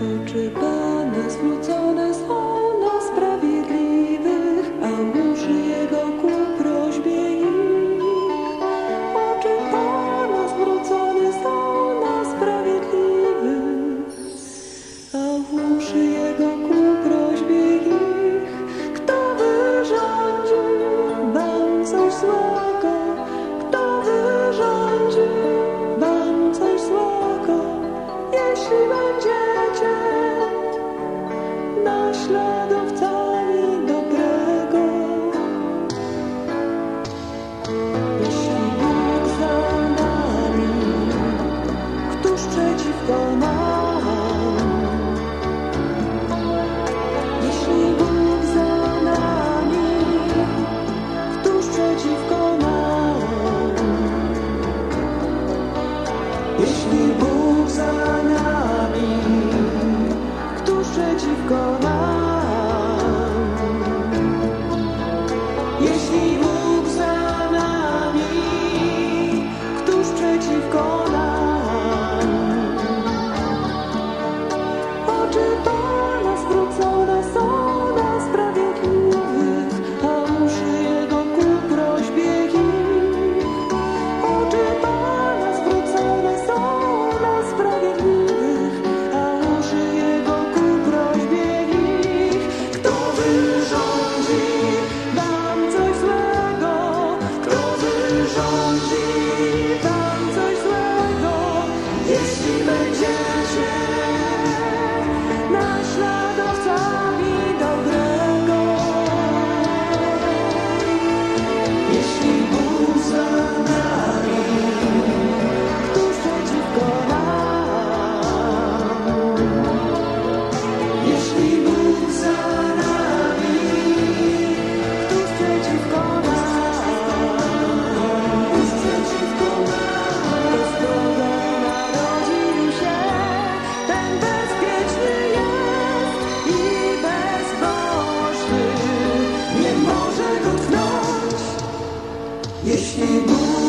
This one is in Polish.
Oczy Pana zwrócone są przeciwko małym. Jeśli Bóg za nami, któż przeciwko nam? Jeśli Bóg za nami, któż przeciwko nam? you.